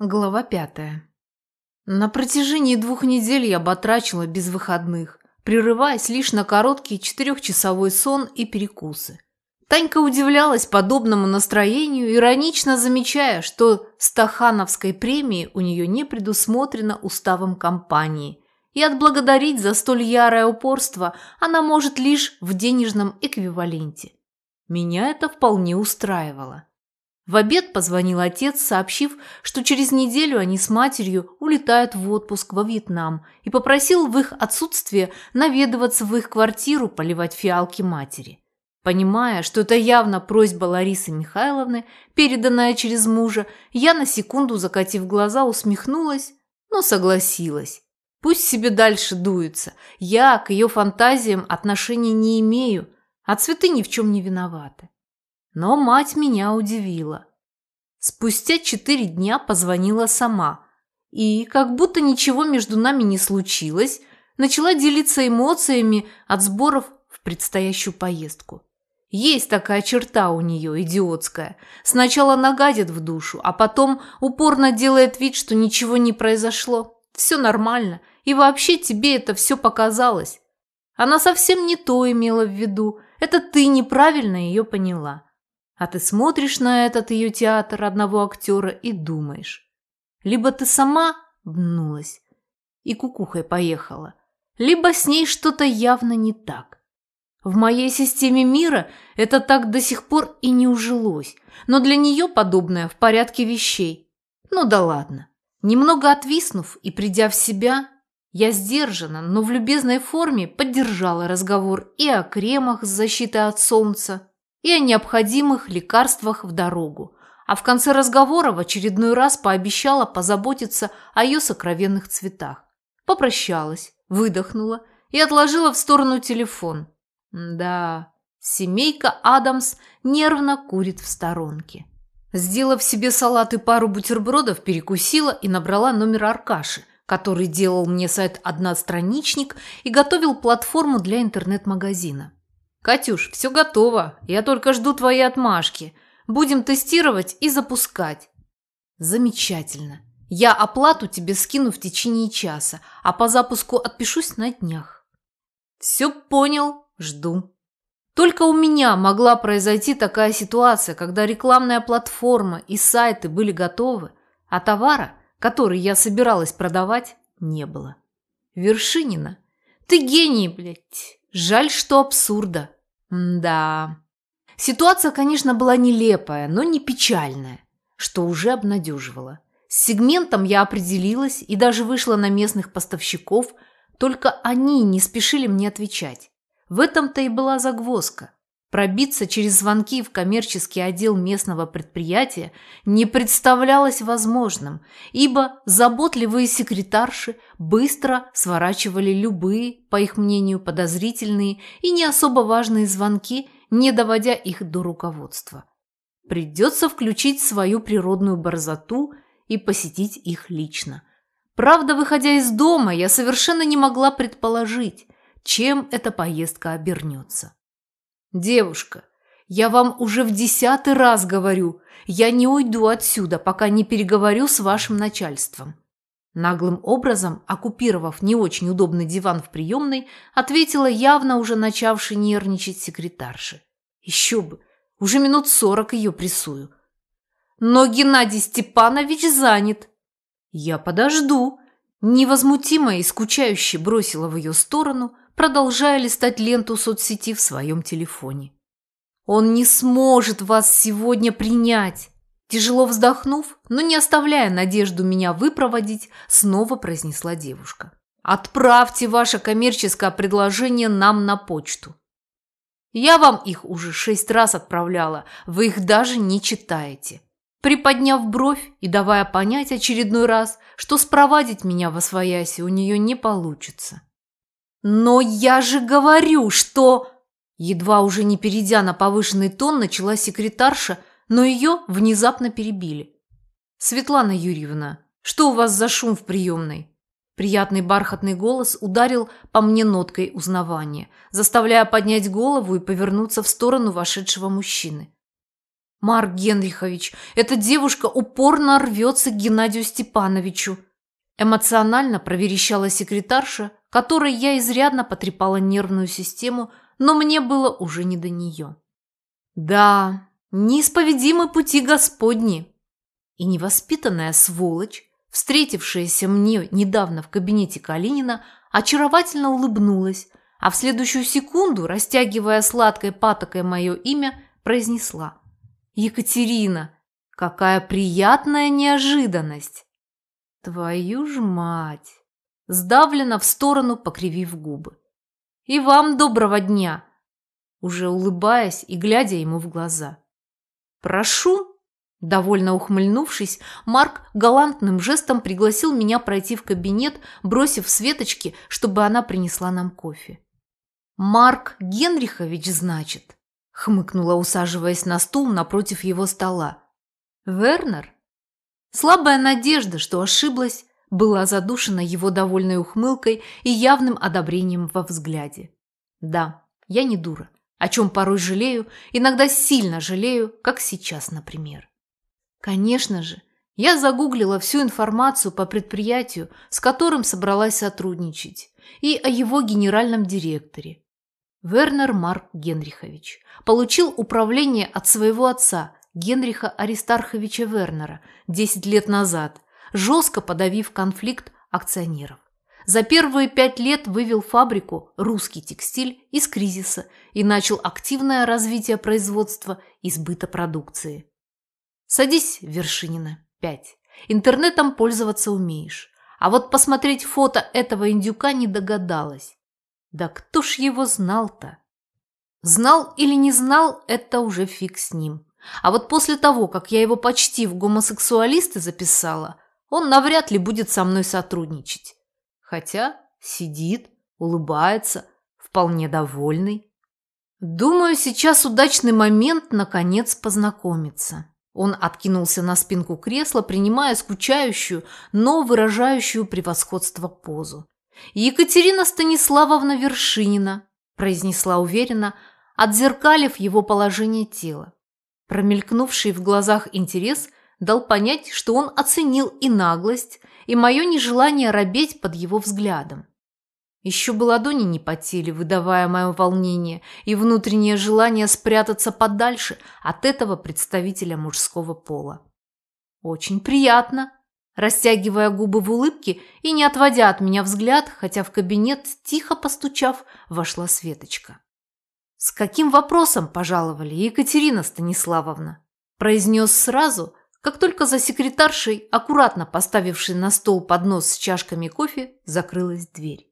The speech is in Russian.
Глава пятая. На протяжении двух недель я батрачила без выходных, прерываясь лишь на короткий четырехчасовой сон и перекусы. Танька удивлялась подобному настроению, иронично замечая, что стахановской премии у нее не предусмотрено уставом компании, и отблагодарить за столь ярое упорство она может лишь в денежном эквиваленте. Меня это вполне устраивало. В обед позвонил отец, сообщив, что через неделю они с матерью улетают в отпуск во Вьетнам и попросил в их отсутствие наведываться в их квартиру поливать фиалки матери. Понимая, что это явно просьба Ларисы Михайловны, переданная через мужа, я на секунду, закатив глаза, усмехнулась, но согласилась. Пусть себе дальше дуется. Я к ее фантазиям отношения не имею, а цветы ни в чем не виноваты. Но мать меня удивила. Спустя четыре дня позвонила сама и, как будто ничего между нами не случилось, начала делиться эмоциями от сборов в предстоящую поездку. Есть такая черта у нее, идиотская. Сначала нагадит в душу, а потом упорно делает вид, что ничего не произошло. Все нормально, и вообще тебе это все показалось. Она совсем не то имела в виду, это ты неправильно ее поняла. А ты смотришь на этот ее театр одного актера и думаешь. Либо ты сама бнулась и кукухой поехала, либо с ней что-то явно не так. В моей системе мира это так до сих пор и не ужилось, но для нее подобное в порядке вещей. Ну да ладно. Немного отвиснув и придя в себя, я сдержанно, но в любезной форме поддержала разговор и о кремах с защитой от солнца, и о необходимых лекарствах в дорогу, а в конце разговора в очередной раз пообещала позаботиться о ее сокровенных цветах. Попрощалась, выдохнула и отложила в сторону телефон. Да, семейка Адамс нервно курит в сторонке. Сделав себе салат и пару бутербродов, перекусила и набрала номер Аркаши, который делал мне сайт «Одностраничник» и готовил платформу для интернет-магазина. «Катюш, все готово. Я только жду твоей отмашки. Будем тестировать и запускать». «Замечательно. Я оплату тебе скину в течение часа, а по запуску отпишусь на днях». «Все понял. Жду». Только у меня могла произойти такая ситуация, когда рекламная платформа и сайты были готовы, а товара, который я собиралась продавать, не было. Вершинина, ты гений, блядь. Жаль, что абсурда. Да. Ситуация, конечно, была нелепая, но не печальная, что уже обнадеживало. С сегментом я определилась и даже вышла на местных поставщиков, только они не спешили мне отвечать. В этом-то и была загвоздка. Пробиться через звонки в коммерческий отдел местного предприятия не представлялось возможным, ибо заботливые секретарши быстро сворачивали любые, по их мнению, подозрительные и не особо важные звонки, не доводя их до руководства. Придется включить свою природную борзоту и посетить их лично. Правда, выходя из дома, я совершенно не могла предположить, чем эта поездка обернется. «Девушка, я вам уже в десятый раз говорю, я не уйду отсюда, пока не переговорю с вашим начальством». Наглым образом, оккупировав не очень удобный диван в приемной, ответила явно уже начавший нервничать секретарша. «Еще бы! Уже минут сорок ее прессую». «Но Геннадий Степанович занят». «Я подожду», – невозмутимо и скучающе бросила в ее сторону – продолжая листать ленту соцсети в своем телефоне. «Он не сможет вас сегодня принять!» Тяжело вздохнув, но не оставляя надежду меня выпроводить, снова произнесла девушка. «Отправьте ваше коммерческое предложение нам на почту. Я вам их уже шесть раз отправляла, вы их даже не читаете». Приподняв бровь и давая понять очередной раз, что спровадить меня во свояси у нее не получится. «Но я же говорю, что...» Едва уже не перейдя на повышенный тон, начала секретарша, но ее внезапно перебили. «Светлана Юрьевна, что у вас за шум в приемной?» Приятный бархатный голос ударил по мне ноткой узнавания, заставляя поднять голову и повернуться в сторону вошедшего мужчины. Марк Генрихович, эта девушка упорно рвется к Геннадию Степановичу. Эмоционально проверещала секретарша, которой я изрядно потрепала нервную систему, но мне было уже не до нее. Да, неисповедимы пути Господни. И невоспитанная сволочь, встретившаяся мне недавно в кабинете Калинина, очаровательно улыбнулась, а в следующую секунду, растягивая сладкой патокой мое имя, произнесла. «Екатерина, какая приятная неожиданность!» «Твою ж мать!» Сдавленно в сторону, покривив губы. «И вам доброго дня!» Уже улыбаясь и глядя ему в глаза. «Прошу!» Довольно ухмыльнувшись, Марк галантным жестом пригласил меня пройти в кабинет, бросив Светочке, чтобы она принесла нам кофе. «Марк Генрихович, значит?» – хмыкнула, усаживаясь на стул напротив его стола. «Вернер?» Слабая надежда, что ошиблась, была задушена его довольной ухмылкой и явным одобрением во взгляде. «Да, я не дура, о чем порой жалею, иногда сильно жалею, как сейчас, например». Конечно же, я загуглила всю информацию по предприятию, с которым собралась сотрудничать, и о его генеральном директоре, Вернер Марк Генрихович получил управление от своего отца, Генриха Аристарховича Вернера, 10 лет назад, жестко подавив конфликт акционеров. За первые пять лет вывел фабрику «Русский текстиль» из кризиса и начал активное развитие производства и сбыта продукции. Садись, Вершинина, 5. Интернетом пользоваться умеешь. А вот посмотреть фото этого индюка не догадалась. Да кто ж его знал-то? Знал или не знал, это уже фиг с ним. А вот после того, как я его почти в гомосексуалисты записала, он навряд ли будет со мной сотрудничать. Хотя сидит, улыбается, вполне довольный. Думаю, сейчас удачный момент наконец познакомиться. Он откинулся на спинку кресла, принимая скучающую, но выражающую превосходство позу. «Екатерина Станиславовна Вершинина», – произнесла уверенно, отзеркалив его положение тела. Промелькнувший в глазах интерес дал понять, что он оценил и наглость, и мое нежелание робеть под его взглядом. Еще бы ладони не потели, выдавая мое волнение и внутреннее желание спрятаться подальше от этого представителя мужского пола. «Очень приятно», растягивая губы в улыбке и не отводя от меня взгляд, хотя в кабинет, тихо постучав, вошла Светочка. «С каким вопросом пожаловали, Екатерина Станиславовна?» произнес сразу, как только за секретаршей, аккуратно поставившей на стол поднос с чашками кофе, закрылась дверь.